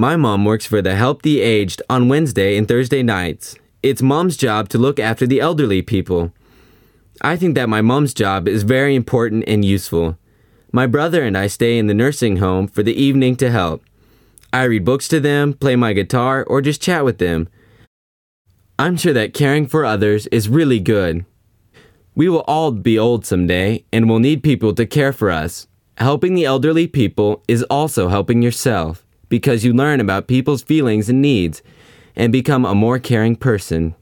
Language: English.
My mom works for the Help the Aged on Wednesday and Thursday nights. It's mom's job to look after the elderly people. I think that my mom's job is very important and useful. My brother and I stay in the nursing home for the evening to help. I read books to them, play my guitar, or just chat with them. I'm sure that caring for others is really good. We will all be old someday and will need people to care for us. Helping the elderly people is also helping yourself because you learn about people's feelings and needs and become a more caring person.